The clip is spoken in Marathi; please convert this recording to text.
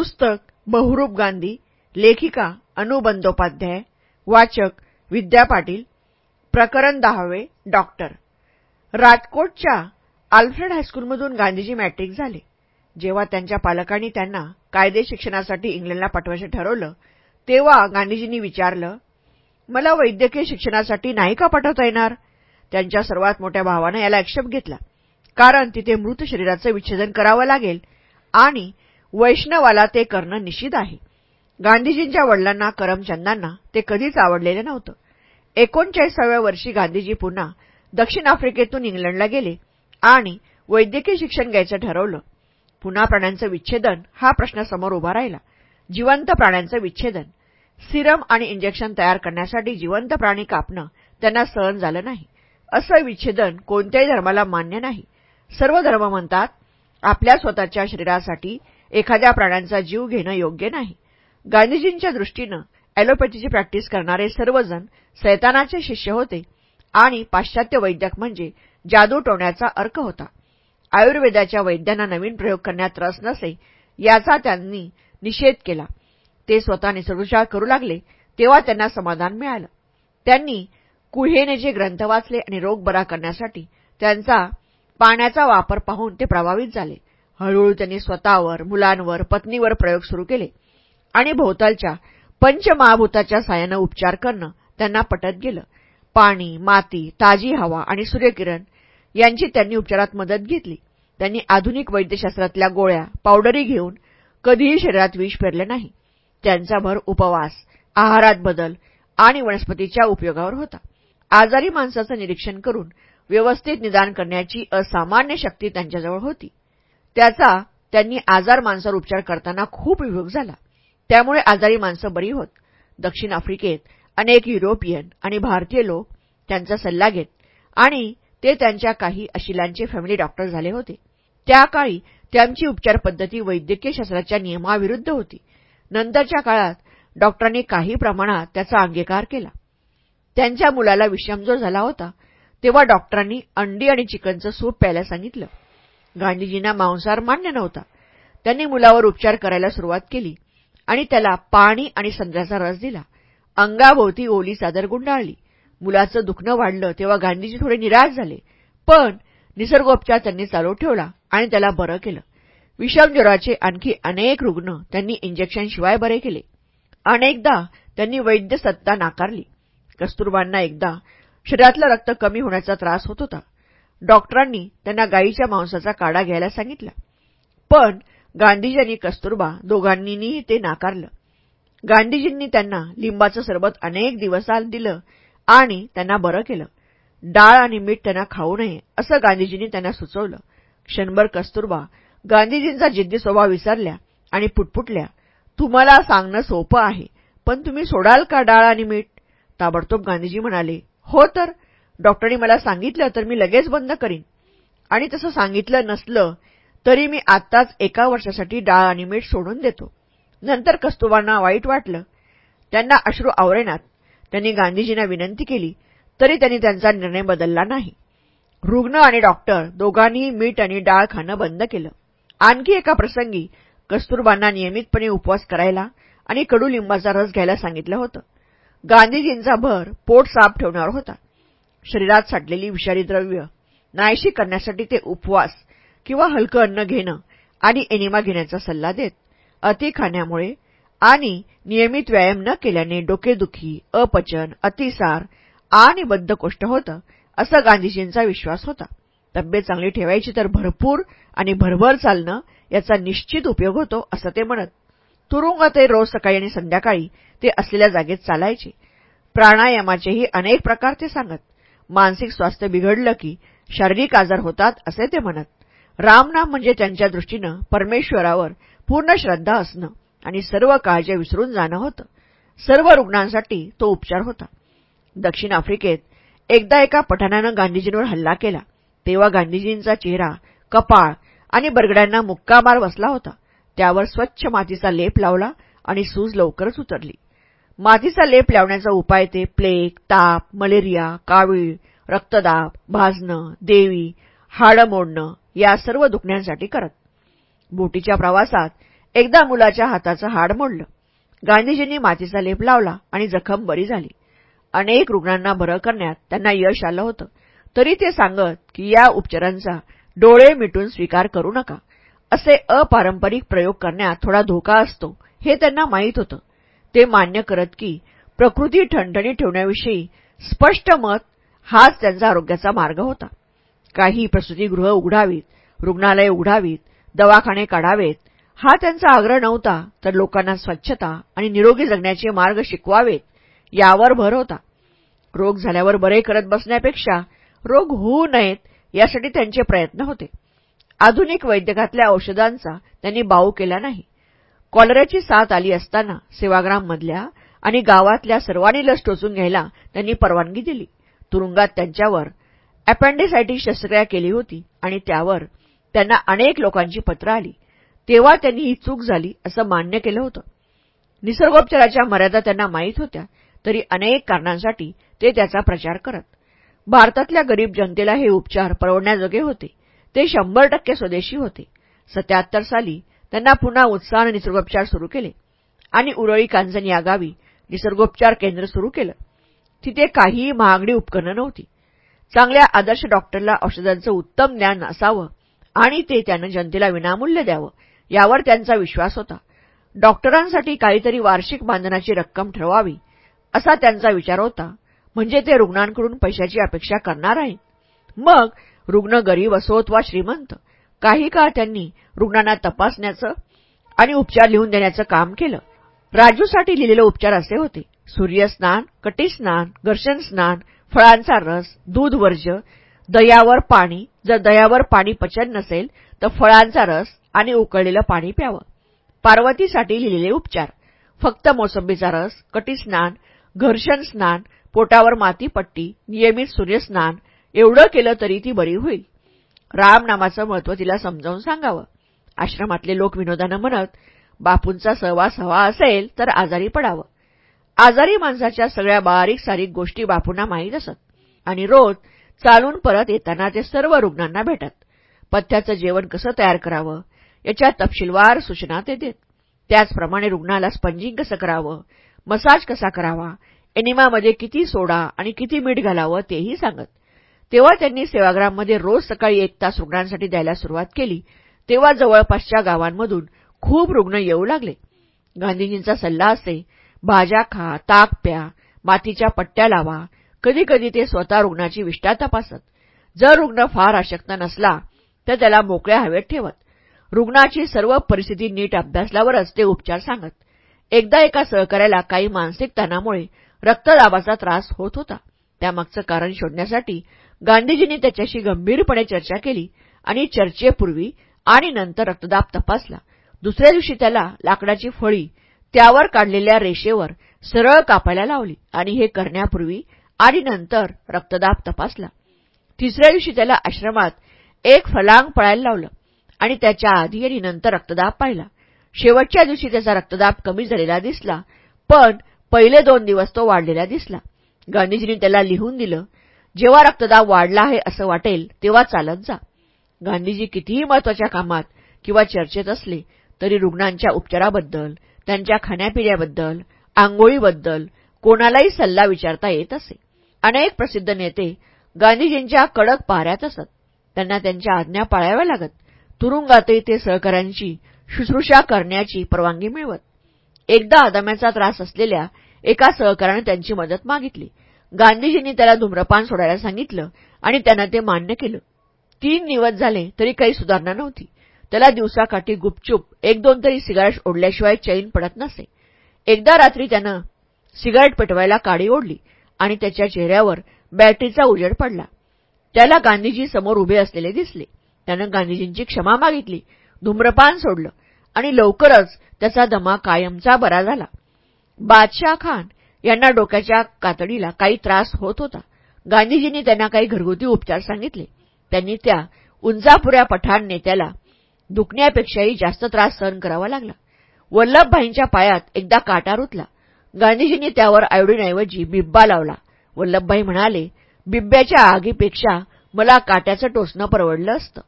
पुस्तक बहुरूप गांधी लेखिका अनु बंदोपाध्याय वाचक विद्या पाटील प्रकरण दहावे डॉक्टर. राजकोटच्या आल्फ्रेड हायस्कूलमधून गांधीजी मॅट्रिक झाले. जेव्हा त्यांच्या पालकांनी त्यांना कायदे शिक्षणासाठी इंग्लंडला पाठवायचं ठरवलं तेव्हा गांधीजींनी विचारलं मला वैद्यकीय शिक्षणासाठी नाही का पाठवता येणार? त्यांच्या सर्वात मोठ्या भावानं याला आक्षेप घेतला. कारण तिथे मृत शरीराचं विच्छेदन करावं लागेल आणि वैष्णवाला ते करणं निषिद्ध आहे. गांधीजींच्या वडिलांना करमचंदांना ते कधीच आवडलेलं नव्हतं. एकोणचाळीसाव्या वर्षी गांधीजी पुन्हा दक्षिण आफ्रिकेतून इंग्लंडला गेले आणि वैद्यकीय शिक्षण घ्यायचं ठरवलं. पुन्हा प्राण्यांचं विच्छेदन हा प्रश्न समोर उभा राहिला. जिवंत प्राण्यांचं विच्छेदन सिरम आणि इंजेक्शन तयार करण्यासाठी जिवंत प्राणी कापणं त्यांना सहन झालं नाही. असं विच्छेदन कोणत्याही धर्माला मान्य नाही. सर्व धर्म म्हणतात आपल्या स्वतःच्या शरीरासाठी एखाद्या प्राण्यांचा जीव घेणं योग्य नाही. गांधीजींच्या दृष्टीनं ॲलोपॅथीची प्रॅक्टिस करणारे सर्वजण सैतानाचे शिष्य होते आणि पाश्चात्य वैद्यक म्हणजे जादू टोण्याचा अर्क होता. आयुर्वेदाच्या वैद्यांना नवीन प्रयोग करण्यात रस नसे याचा त्यांनी निषेध केला. ते स्वतः निसर्गोपचार करू लागले तेव्हा त्यांना समाधान मिळालं. त्यांनी कुहेने जे ग्रंथ वाचले आणि रोग बरा करण्यासाठी त्यांचा पाण्याचा वापर पाहून ते प्रभावित झाले. हळूहळू त्यांनी स्वतःवर मुलांवर पत्नीवर प्रयोग सुरू केले. आणि भोवतालच्या पंचमहाभूताच्या साहाय्यानं उपचार करणं त्यांना पटत गेलं. पाणी माती ताजी हवा आणि सूर्यकिरण यांची त्यांनी उपचारात मदत घेतली. त्यांनी आधुनिक वैद्यशास्त्रातल्या गोळ्या पावडरी घेऊन कधीही शरीरात विष पेरले नाही. त्यांचा भर उपवास आहारात बदल आणि वनस्पतीच्या उपयोगावर होता. आजारी माणसाचं निरीक्षण करून व्यवस्थित निदान करण्याची असामान्य शक्ती त्यांच्याजवळ होती. त्याचा त्यांनी आजार माणसावर उपचार करताना खूप उपयोग झाला. त्यामुळे आजारी माणसं बरी होत. दक्षिण आफ्रिकेत अनेक युरोपियन आणि भारतीय लोक त्यांचा सल्ला घेत आणि ते त्यांच्या काही अशिलांचे फॅमिली डॉक्टर झाले होते. त्या काळी त्यांची उपचार पद्धती वैद्यकीय शास्त्राच्या नियमाविरुद्ध होती. नंतरच्या काळात डॉक्टरांनी काही प्रमाणात त्याचा अंगीकार केला. त्यांच्या मुलाला विषमजोर झाला होता तेव्हा डॉक्टरांनी अंडी आणि चिकनचं सूप प्यायला सांगितलं. गांधीजींना मांसाहार मान्य नव्हता. त्यांनी मुलावर उपचार करायला सुरुवात केली आणि त्याला पाणी आणि संत्र्याचा रस दिला. अंगाभोवती ओली चादर गुंडाळली. मुलाचं दुखणं वाढलं तेव्हा गांधीजी थोडे निराश झाले. पण निसर्गोपचार त्यांनी चालू ठेवला आणि त्याला बरं केलं. विषमज्वराचे आणखी अनेक रुग्ण त्यांनी इंजेक्शनशिवाय बरे केले. अनेकदा त्यांनी वैद्य सत्ता नाकारली. कस्तुरबांना एकदा शरीरातलं रक्त कमी होण्याचा त्रास होत होता. डॉक्टरांनी त्यांना गायीच्या मांसाचा काढा घ्यायला सांगितला. पण गांधीजी आणि कस्तुरबा दोघांनीही ते नाकारलं. गांधीजींनी त्यांना लिंबाचं सरबत अनेक दिवस दिलं आणि त्यांना बरं केलं. डाळ आणि मीठ त्यांना खाऊ नये असं गांधीजींनी त्यांना सुचवलं. क्षणभर कस्तुरबा गांधीजींचा जिद्दी स्वभाव विसरल्या आणि पुटपुटल्या. तुम्हाला सांगणं सोपं आहे पण तुम्ही सोडाल का डाळ आणि मीठ? ताबडतोब गांधीजी म्हणाले हो तर. डॉक्टरनी मला सांगितलं तर मी लगेच बंद करीन. आणि तसं सांगितलं नसलं तरी मी आत्ताच एका वर्षासाठी डाळ आणि मीठ सोडून देतो. नंतर कस्तुबांना वाईट वाटलं. त्यांना अश्रू आवरेनात. त्यांनी गांधीजींना विनंती केली तरी त्यांनी त्यांचा निर्णय बदलला नाही. रुग्ण आणि डॉक्टर दोघांनीही मीठ आणि डाळ खाणं बंद केलं. आणखी एका प्रसंगी कस्तुरबांना नियमितपणे उपवास करायला आणि कडुलिंबाचा रस घ्यायला सांगितलं होतं. गांधीजींचा भर पोट साफ ठेवण्यावर होता. शरीरात साठलेली विषारी द्रव्य नाहीशी करण्यासाठी ते उपवास किंवा हलकं अन्न घेणं आणि एनिमा घेण्याचा सल्ला देत अति खाण्यामुळे आणि नियमित व्यायाम न केल्याने डोकेदुखी अपचन अतिसार आणि बद्धकोष्ठ होतं असं गांधीजींचा विश्वास होता. तब्येत चांगली ठेवायची तर भरपूर आणि भरभर चालणं याचा निश्चित उपयोग होतो असं ते म्हणत. तुरुंगात रोज सकाळी आणि संध्याकाळी ते असलेल्या जागेत चालायचे. प्राणायामाचेही अनेक प्रकार ते सांगत. मानसिक स्वास्थ्य बिघडलं की शारीरिक आजार होतात असे ते म्हणत. रामनाम म्हणजे त्यांच्या दृष्टीनं परमेश्वरावर पूर्ण श्रद्धा असणं आणि सर्व काळजी विसरून जाणं होतं. सर्व रुग्णांसाठी तो उपचार होता. दक्षिण आफ्रिकेत एकदा एका पठाणानं गांधीजींवर हल्ला केला. तेव्हा गांधीजींचा चेहरा कपाळ आणि बरगड्यांना मुक्कामार बसला होता. त्यावर स्वच्छ मातीचा लेप लावला आणि सूज लवकरच उतरली. मातीचा लेप लावण्याचा उपाय ते प्लेग ताप मलेरिया कावीळ रक्तदाब भाजणं देवी हाडं मोडणं या सर्व दुखण्यांसाठी करत. बोटीच्या प्रवासात एकदा मुलाच्या हाताचं हाड मोडलं. गांधीजींनी मातीचा लेप लावला आणि जखम बरी झाली. अनेक रुग्णांना बरं करण्यात त्यांना यश आलं होतं. तरी ते सांगत की या उपचारांचा डोळे मिटून स्वीकार करू नका. असे अपारंपरिक प्रयोग करण्यात थोडा धोका असतो हे त्यांना माहीत होतं. ते मान्य करत की प्रकृती ठणठणी ठेवण्याविषयी स्पष्ट मत हाच त्यांचा आरोग्याचा मार्ग होता. काही प्रसूतीगृह उघडावीत रुग्णालये उघडावीत दवाखाने काढावेत हा त्यांचा आग्रह नव्हता तर लोकांना स्वच्छता आणि निरोगी जगण्याचे मार्ग शिकवावेत यावर भर होता. रोग झाल्यावर बरे करत बसण्यापेक्षा रोग होऊ नयेत यासाठी त्यांचे प्रयत्न होते. आधुनिक वैद्यकातल्या औषधांचा त्यांनी बाऊ केला नाही. कॉलराची साथ आली असताना सेवाग्राममधल्या आणि गावातल्या सर्वांनी लस टोचून घ्यायला त्यांनी परवानगी दिली. तुरुंगात त्यांच्यावर अपेंडिसायटिस शस्त्रक्रिया केली होती आणि त्यावर त्यांना अनेक लोकांची पत्र आली. तेव्हा त्यांनी ही चूक झाली असं मान्य केलं होतं. निसर्गोपचाराच्या मर्यादा त्यांना माहीत होत्या तरी अनेक कारणांसाठी ते त्याचा प्रचार करत. भारतातल्या गरीब जनतेला हे उपचार परवडण्याजोगे होते. ते शंभर टक्के स्वदेशी होते. सत्याहत्तर साली त्यांना पुन्हा उत्साहानं निसर्गोपचार सुरू केले. आणि उरळी कांजन या गावी निसर्गोपचार केंद्र सुरू केलं. तिथे काहीही महागडी उपकरणं नव्हती. चांगल्या आदर्श डॉक्टरला औषधांचं उत्तम ज्ञान असावं आणि ते त्यानं जनतेला विनामूल्य द्यावं यावर त्यांचा विश्वास होता. डॉक्टरांसाठी काहीतरी वार्षिक बांधनाची रक्कम ठरवावी असा त्यांचा विचार होता. म्हणजे ते रुग्णांकडून पैशाची अपेक्षा करणार आहे मग रुग्ण गरीब असोत वा श्रीमंत काही काळ त्यांनी रुग्णांना तपासण्याचं आणि उपचार लिहून देण्याचं काम केलं. राजूसाठी लिहिलेले उपचार असे होते. सूर्यस्नान कटीस्नान घर्षण स्नान फळांचा रस दूध वर्ज दयावर पाणी जर दयावर पाणी पचन नसेल तर फळांचा रस आणि उकळलेलं पाणी प्यावं. पार्वतीसाठी लिहिलेले उपचार. फक्त मोसंबीचा रस कटीस्नान घर्षण स्नान पोटावर मातीपट्टी नियमित सूर्यस्नान एवढं केलं तरी ती बरी होईल. रामनामाचं महत्त्व महत्त्व तिला समजावून सांगावं. आश्रमातले लोक विनोदानं म्हणत बापूंचा सहवास हवा असेल तर आजारी पडावं. आजारी माणसाच्या सगळ्या बारीक सारीक गोष्टी बापूंना माहीत असत. आणि रोज चालून परत येताना ते सर्व रुग्णांना भेटत. पथ्याचं जेवण कसं तयार करावं याच्या तपशीलवार सूचना ते देत. त्याचप्रमाणे रुग्णाला स्पंजिंग कसं करावं मसाज कसा करावा एनिमामध्ये किती सोडा आणि किती मीठ घालावं तेही सांगत. तेव्हा त्यांनी सेवाग्राममध्ये रोज सकाळी एक तास रुग्णांसाठी द्यायला सुरुवात केली. तेव्हा जवळपासच्या गावांमधून खूप रुग्ण येऊ लागले. गांधीजींचा सल्ला असे भाज्या खा ताक प्या मातीच्या पट्ट्या लावा. कधीकधी ते स्वतः रुग्णाची विष्ठा तपासत. जर रुग्ण फार अशक्त नसला तर त्याला मोकळ्या हवेत ठेवत. रुग्णाची सर्व परिस्थिती नीट अभ्यासल्यावरच ते उपचार सांगत. एकदा एका सहकार्याला काही मानसिक ताणामुळे रक्तदाबाचा त्रास होत होता. त्यामागचं कारण शोधण्यासाठी गांधीजींनी त्याच्याशी गंभीरपणे चर्चा केली आणि चर्चेपूर्वी आणि नंतर रक्तदाब तपासला. दुसऱ्या दिवशी त्याला लाकडाची फळी त्यावर काढलेल्या रेषेवर सरळ कापायला लावली आणि हे करण्यापूर्वी आणि नंतर रक्तदाब तपासला. तिसऱ्या दिवशी त्याला आश्रमात एक फलांग पळायला लावलं आणि त्याच्या आधी आणि नंतर रक्तदाब पाहिला. शेवटच्या दिवशी त्याचा रक्तदाब कमी झालेला दिसला पण पहिले दोन दिवस तो वाढलेला दिसला. गांधीजींनी त्याला लिहून दिलं जेव्हा रक्तदाब वाढला आहे असं वाटेल तेव्हा चालत जा. गांधीजी कितीही महत्त्वाच्या कामात किंवा चर्चेत असले तरी रुग्णांच्या उपचाराबद्दल त्यांच्या खाण्यापिण्याबद्दल आंघोळीबद्दल कोणालाही सल्ला विचारता येत असे. अनेक प्रसिद्ध नेते गांधीजींच्या कडक पाहऱ्यात असत. त्यांना त्यांच्या आज्ञा पाळाव्या लागत. तुरुंगातही ते सहकाऱ्यांची शुश्रूषा करण्याची परवानगी मिळवत. एकदा आदम्याचा त्रास असलेल्या एका सहकार्याने त्यांची मदत मागितली. गांधीजींनी त्याला धूम्रपान सोडायला सांगितलं आणि त्यानं ते मान्य केलं. तीन दिवस झाले तरी काही सुधारणा नव्हती. त्याला दिवसाकाठी गुपचूप एक दोन तरी सिगारेट ओढल्याशिवाय चैन पडत नसे. एकदा रात्री त्यानं सिगारेट पेटवायला काडी ओढली आणि त्याच्या चेहऱ्यावर बॅटरीचा उजेड पडला. त्याला गांधीजी समोर उभे असलेले दिसले. त्यानं गांधीजींची क्षमा मागितली धूम्रपान सोडलं आणि लवकरच त्याचा दमा कायमचा बरा झाला. बादशाह खान यांना डोक्याच्या कातडीला काही त्रास होत होता. गांधीजींनी त्यांना काही घरगुती उपचार सांगितले. त्यांनी त्या उंजापुऱ्या पठाण नेत्याला दुखण्यापेक्षाही जास्त त्रास सहन करावा लागला. वल्लभभाईंच्या पायात एकदा काटा रुतला. गांधीजींनी त्यावर आयोडीनऐवजी बिब्बा लावला. वल्लभभाई म्हणाले बिब्ब्याच्या आगीपेक्षा मला काट्याचं टोचणं परवडलं असतं.